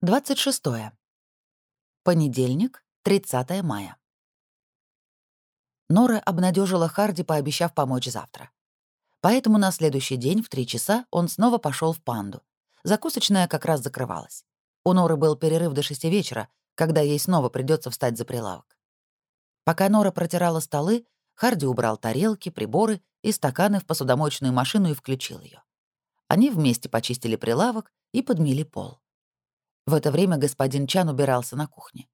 26. Понедельник, 30 мая. Нора обнадежила Харди, пообещав помочь завтра. Поэтому на следующий день в три часа он снова пошел в панду. Закусочная как раз закрывалась. У Норы был перерыв до шести вечера, когда ей снова придется встать за прилавок. Пока Нора протирала столы, Харди убрал тарелки, приборы и стаканы в посудомоечную машину и включил ее. Они вместе почистили прилавок и подмели пол. В это время господин Чан убирался на кухне.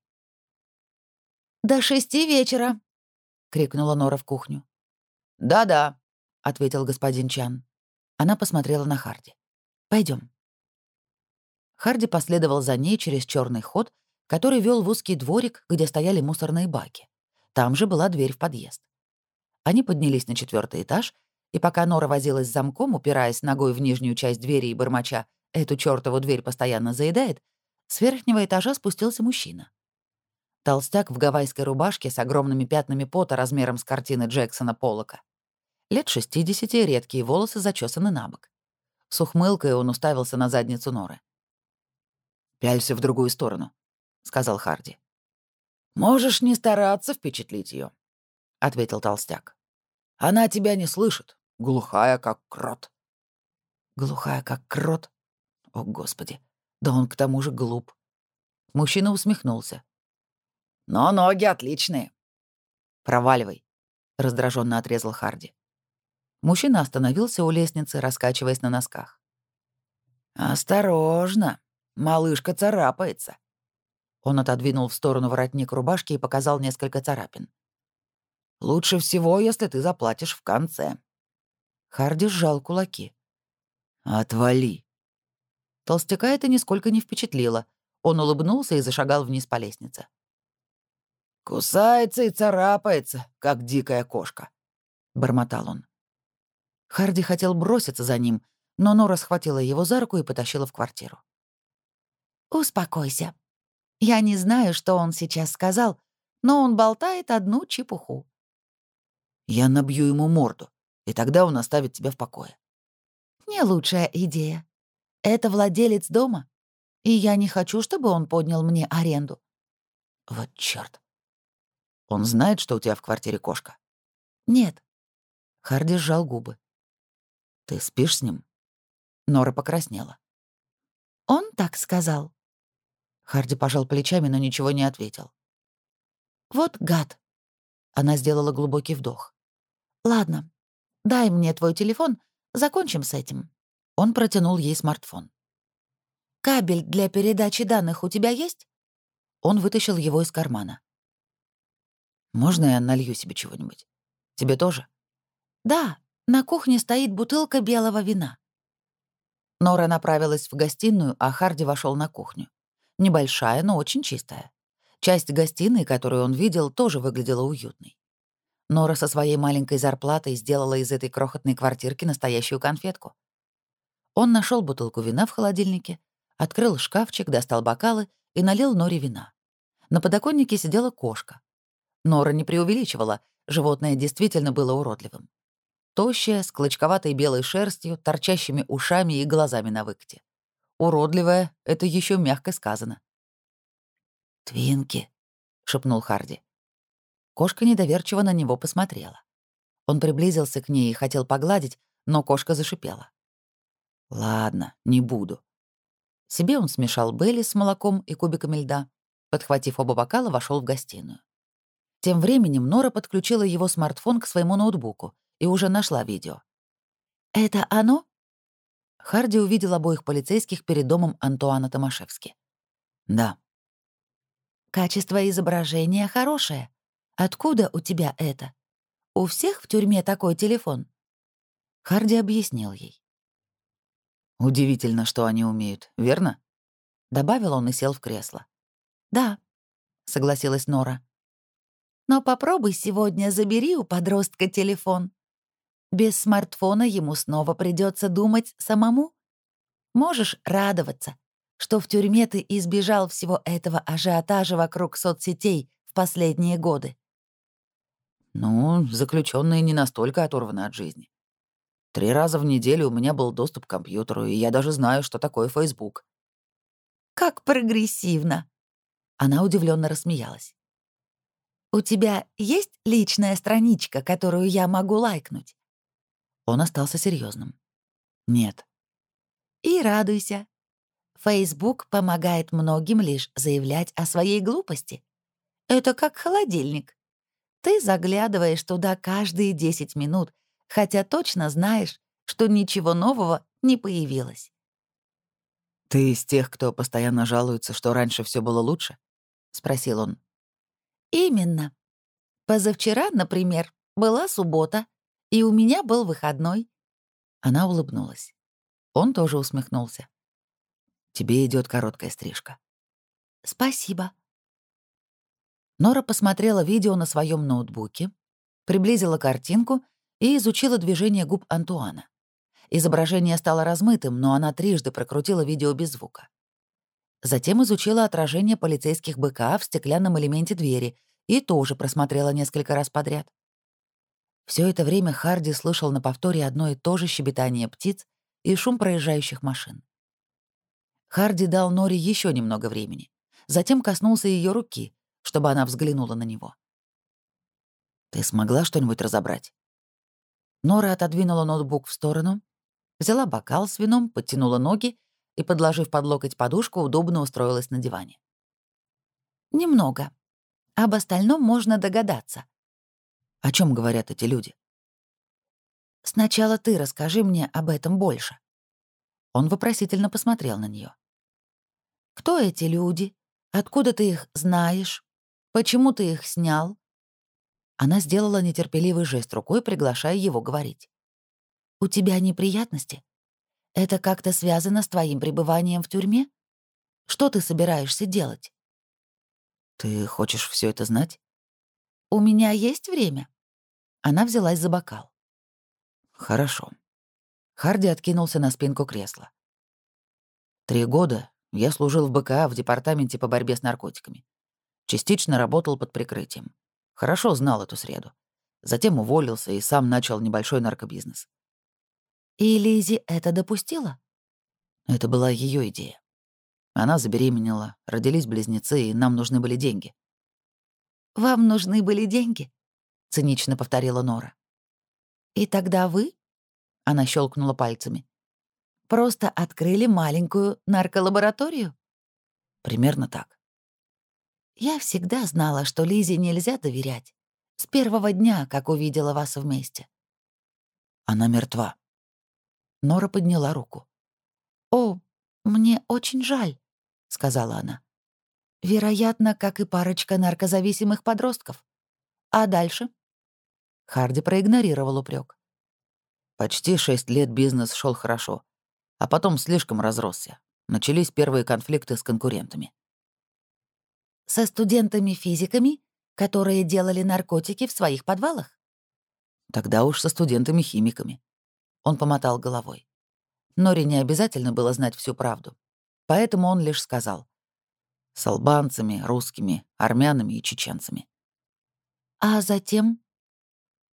«До шести вечера!» — крикнула Нора в кухню. «Да-да», — ответил господин Чан. Она посмотрела на Харди. Пойдем. Харди последовал за ней через черный ход, который вел в узкий дворик, где стояли мусорные баки. Там же была дверь в подъезд. Они поднялись на четвертый этаж, и пока Нора возилась с замком, упираясь ногой в нижнюю часть двери и бормоча «эту чёртову дверь постоянно заедает», с верхнего этажа спустился мужчина. Толстяк в гавайской рубашке с огромными пятнами пота размером с картины Джексона Поллока. Лет 60, редкие волосы зачесаны на бок. С ухмылкой он уставился на задницу Норы. «Пялься в другую сторону», — сказал Харди. «Можешь не стараться впечатлить ее, ответил толстяк. «Она тебя не слышит, глухая, как крот». «Глухая, как крот? О, Господи!» Да он к тому же глуп. Мужчина усмехнулся. Но ноги отличные. Проваливай, раздраженно отрезал Харди. Мужчина остановился у лестницы, раскачиваясь на носках. «Осторожно, малышка царапается». Он отодвинул в сторону воротник рубашки и показал несколько царапин. «Лучше всего, если ты заплатишь в конце». Харди сжал кулаки. «Отвали», Толстяка это нисколько не впечатлило. Он улыбнулся и зашагал вниз по лестнице. «Кусается и царапается, как дикая кошка», — бормотал он. Харди хотел броситься за ним, но Нора схватила его за руку и потащила в квартиру. «Успокойся. Я не знаю, что он сейчас сказал, но он болтает одну чепуху». «Я набью ему морду, и тогда он оставит тебя в покое». «Не лучшая идея. Это владелец дома, и я не хочу, чтобы он поднял мне аренду. Вот чёрт. Он знает, что у тебя в квартире кошка? Нет. Харди сжал губы. Ты спишь с ним? Нора покраснела. Он так сказал. Харди пожал плечами, но ничего не ответил. Вот гад. Она сделала глубокий вдох. Ладно, дай мне твой телефон, закончим с этим. Он протянул ей смартфон. «Кабель для передачи данных у тебя есть?» Он вытащил его из кармана. «Можно я налью себе чего-нибудь? Тебе тоже?» «Да, на кухне стоит бутылка белого вина». Нора направилась в гостиную, а Харди вошел на кухню. Небольшая, но очень чистая. Часть гостиной, которую он видел, тоже выглядела уютной. Нора со своей маленькой зарплатой сделала из этой крохотной квартирки настоящую конфетку. Он нашел бутылку вина в холодильнике, открыл шкафчик, достал бокалы и налил Норе вина. На подоконнике сидела кошка. Нора не преувеличивала, животное действительно было уродливым. Тощая, с клочковатой белой шерстью, торчащими ушами и глазами на выкте. Уродливая — это еще мягко сказано. «Твинки», — шепнул Харди. Кошка недоверчиво на него посмотрела. Он приблизился к ней и хотел погладить, но кошка зашипела. Ладно, не буду. Себе он смешал Белли с молоком и кубиками льда. Подхватив оба бокала, вошел в гостиную. Тем временем Нора подключила его смартфон к своему ноутбуку и уже нашла видео. «Это оно?» Харди увидел обоих полицейских перед домом Антуана Томашевски. «Да». «Качество изображения хорошее. Откуда у тебя это? У всех в тюрьме такой телефон?» Харди объяснил ей. Удивительно, что они умеют, верно? Добавил он и сел в кресло. Да, согласилась Нора. Но попробуй сегодня забери у подростка телефон. Без смартфона ему снова придется думать самому. Можешь радоваться, что в тюрьме ты избежал всего этого ажиотажа вокруг соцсетей в последние годы. Ну, заключенные не настолько оторваны от жизни. Три раза в неделю у меня был доступ к компьютеру, и я даже знаю, что такое Facebook. Как прогрессивно!» Она удивленно рассмеялась. «У тебя есть личная страничка, которую я могу лайкнуть?» Он остался серьезным. «Нет». «И радуйся. Facebook помогает многим лишь заявлять о своей глупости. Это как холодильник. Ты заглядываешь туда каждые 10 минут, хотя точно знаешь, что ничего нового не появилось. «Ты из тех, кто постоянно жалуется, что раньше все было лучше?» — спросил он. «Именно. Позавчера, например, была суббота, и у меня был выходной». Она улыбнулась. Он тоже усмехнулся. «Тебе идет короткая стрижка». «Спасибо». Нора посмотрела видео на своем ноутбуке, приблизила картинку и изучила движение губ Антуана. Изображение стало размытым, но она трижды прокрутила видео без звука. Затем изучила отражение полицейских БК в стеклянном элементе двери и тоже просмотрела несколько раз подряд. Все это время Харди слышал на повторе одно и то же щебетание птиц и шум проезжающих машин. Харди дал Норе еще немного времени, затем коснулся ее руки, чтобы она взглянула на него. «Ты смогла что-нибудь разобрать?» Нора отодвинула ноутбук в сторону, взяла бокал с вином, подтянула ноги и, подложив под локоть подушку, удобно устроилась на диване. «Немного. Об остальном можно догадаться». «О чем говорят эти люди?» «Сначала ты расскажи мне об этом больше». Он вопросительно посмотрел на нее. «Кто эти люди? Откуда ты их знаешь? Почему ты их снял?» Она сделала нетерпеливый жест рукой, приглашая его говорить. «У тебя неприятности? Это как-то связано с твоим пребыванием в тюрьме? Что ты собираешься делать?» «Ты хочешь все это знать?» «У меня есть время?» Она взялась за бокал. «Хорошо». Харди откинулся на спинку кресла. «Три года я служил в БКА в департаменте по борьбе с наркотиками. Частично работал под прикрытием. Хорошо знал эту среду. Затем уволился и сам начал небольшой наркобизнес. И Лизи это допустила? Это была ее идея. Она забеременела, родились близнецы, и нам нужны были деньги. «Вам нужны были деньги?» — цинично повторила Нора. «И тогда вы?» — она щелкнула пальцами. «Просто открыли маленькую нарколабораторию?» «Примерно так». «Я всегда знала, что Лизе нельзя доверять. С первого дня, как увидела вас вместе». «Она мертва», Нора подняла руку. «О, мне очень жаль», — сказала она. «Вероятно, как и парочка наркозависимых подростков. А дальше?» Харди проигнорировал упрек. Почти шесть лет бизнес шел хорошо, а потом слишком разросся. Начались первые конфликты с конкурентами. «Со студентами-физиками, которые делали наркотики в своих подвалах?» Тогда уж со студентами-химиками. Он помотал головой. Норе не обязательно было знать всю правду. Поэтому он лишь сказал. С албанцами, русскими, армянами и чеченцами. А затем?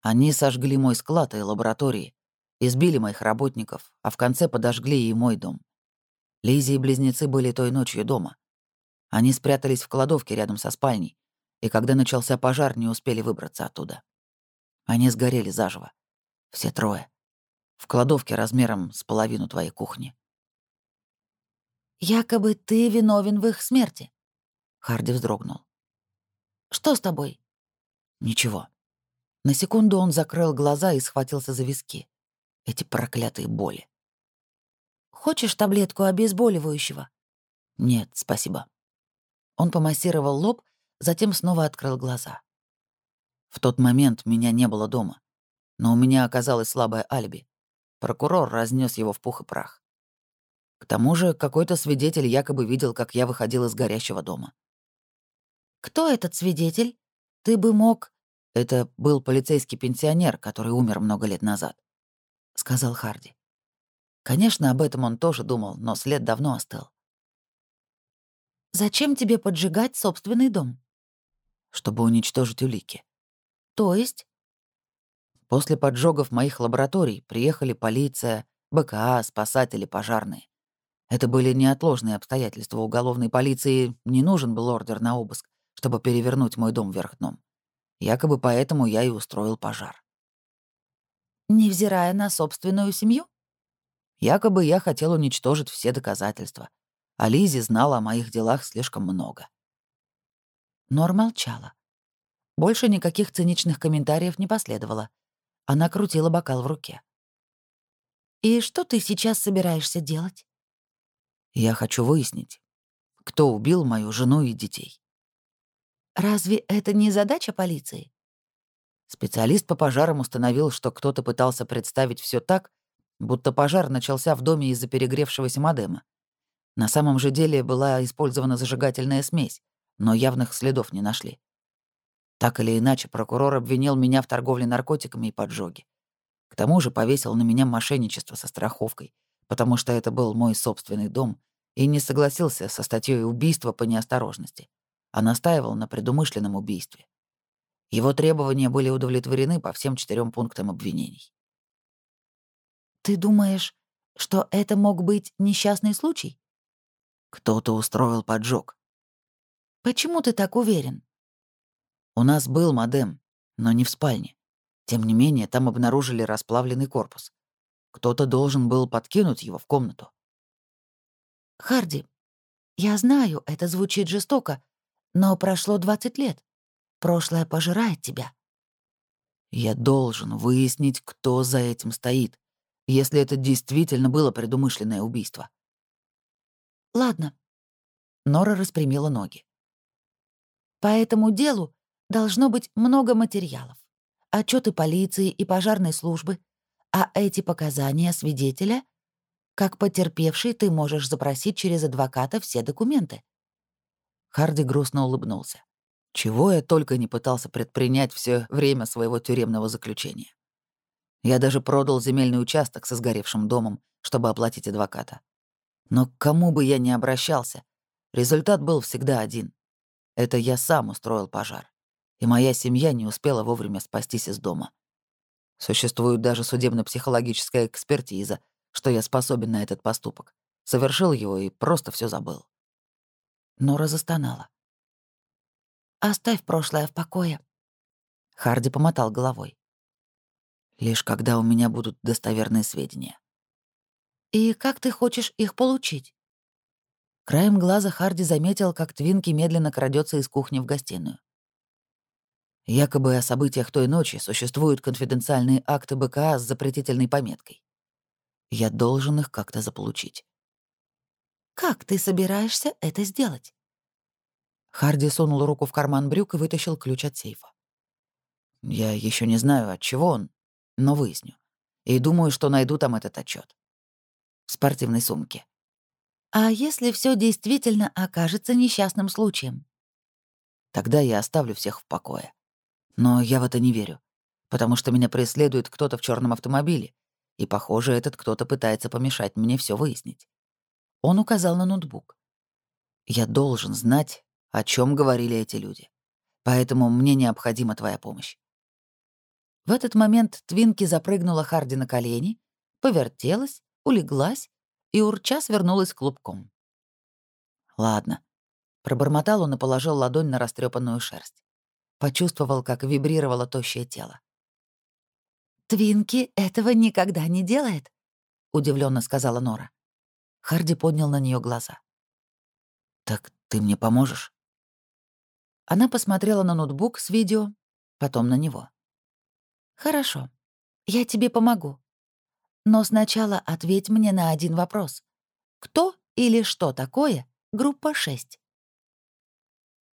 Они сожгли мой склад и лаборатории, избили моих работников, а в конце подожгли и мой дом. Лизи и близнецы были той ночью дома. Они спрятались в кладовке рядом со спальней, и когда начался пожар, не успели выбраться оттуда. Они сгорели заживо. Все трое в кладовке размером с половину твоей кухни. «Якобы ты виновен в их смерти», — Харди вздрогнул. «Что с тобой?» «Ничего». На секунду он закрыл глаза и схватился за виски. Эти проклятые боли. «Хочешь таблетку обезболивающего?» «Нет, спасибо». Он помассировал лоб, затем снова открыл глаза. В тот момент меня не было дома, но у меня оказалось слабое алиби. Прокурор разнес его в пух и прах. К тому же какой-то свидетель якобы видел, как я выходил из горящего дома. «Кто этот свидетель? Ты бы мог...» «Это был полицейский пенсионер, который умер много лет назад», — сказал Харди. Конечно, об этом он тоже думал, но след давно остыл. «Зачем тебе поджигать собственный дом?» «Чтобы уничтожить улики». «То есть?» После поджогов моих лабораторий приехали полиция, БКА, спасатели, пожарные. Это были неотложные обстоятельства. Уголовной полиции не нужен был ордер на обыск, чтобы перевернуть мой дом вверх дном. Якобы поэтому я и устроил пожар. Невзирая на собственную семью? Якобы я хотел уничтожить все доказательства. А Лизи знала о моих делах слишком много. Нор молчала. Больше никаких циничных комментариев не последовало. Она крутила бокал в руке. «И что ты сейчас собираешься делать?» Я хочу выяснить, кто убил мою жену и детей. Разве это не задача полиции? Специалист по пожарам установил, что кто-то пытался представить все так, будто пожар начался в доме из-за перегревшегося модема. На самом же деле была использована зажигательная смесь, но явных следов не нашли. Так или иначе, прокурор обвинил меня в торговле наркотиками и поджоге. К тому же повесил на меня мошенничество со страховкой, потому что это был мой собственный дом, и не согласился со статьей убийства по неосторожности, а настаивал на предумышленном убийстве. Его требования были удовлетворены по всем четырем пунктам обвинений. «Ты думаешь, что это мог быть несчастный случай?» «Кто-то устроил поджог. «Почему ты так уверен?» «У нас был модем, но не в спальне. Тем не менее, там обнаружили расплавленный корпус. Кто-то должен был подкинуть его в комнату. «Харди, я знаю, это звучит жестоко, но прошло 20 лет. Прошлое пожирает тебя». «Я должен выяснить, кто за этим стоит, если это действительно было предумышленное убийство». «Ладно». Нора распрямила ноги. «По этому делу должно быть много материалов. Отчеты полиции и пожарной службы, а эти показания свидетеля, как потерпевший, ты можешь запросить через адвоката все документы. Харди грустно улыбнулся. Чего я только не пытался предпринять все время своего тюремного заключения. Я даже продал земельный участок со сгоревшим домом, чтобы оплатить адвоката. Но к кому бы я ни обращался, результат был всегда один. Это я сам устроил пожар. И моя семья не успела вовремя спастись из дома. Существует даже судебно-психологическая экспертиза, что я способен на этот поступок. Совершил его и просто все забыл. Нора застонала. «Оставь прошлое в покое». Харди помотал головой. «Лишь когда у меня будут достоверные сведения». «И как ты хочешь их получить?» Краем глаза Харди заметил, как Твинки медленно крадется из кухни в гостиную. Якобы о событиях той ночи существуют конфиденциальные акты БКА с запретительной пометкой. Я должен их как-то заполучить. «Как ты собираешься это сделать?» Харди сунул руку в карман брюк и вытащил ключ от сейфа. Я еще не знаю, от чего он, но выясню. И думаю, что найду там этот отчет. Спортивной сумке. А если все действительно окажется несчастным случаем? Тогда я оставлю всех в покое. Но я в это не верю, потому что меня преследует кто-то в черном автомобиле, и, похоже, этот кто-то пытается помешать мне все выяснить. Он указал на ноутбук. Я должен знать, о чем говорили эти люди. Поэтому мне необходима твоя помощь. В этот момент Твинки запрыгнула Харди на колени, повертелась, улеглась и урча свернулась клубком. «Ладно», — пробормотал он и положил ладонь на растрепанную шерсть. Почувствовал, как вибрировало тощее тело. «Твинки этого никогда не делает», — удивленно сказала Нора. Харди поднял на нее глаза. «Так ты мне поможешь?» Она посмотрела на ноутбук с видео, потом на него. «Хорошо, я тебе помогу. Но сначала ответь мне на один вопрос. Кто или что такое группа 6?»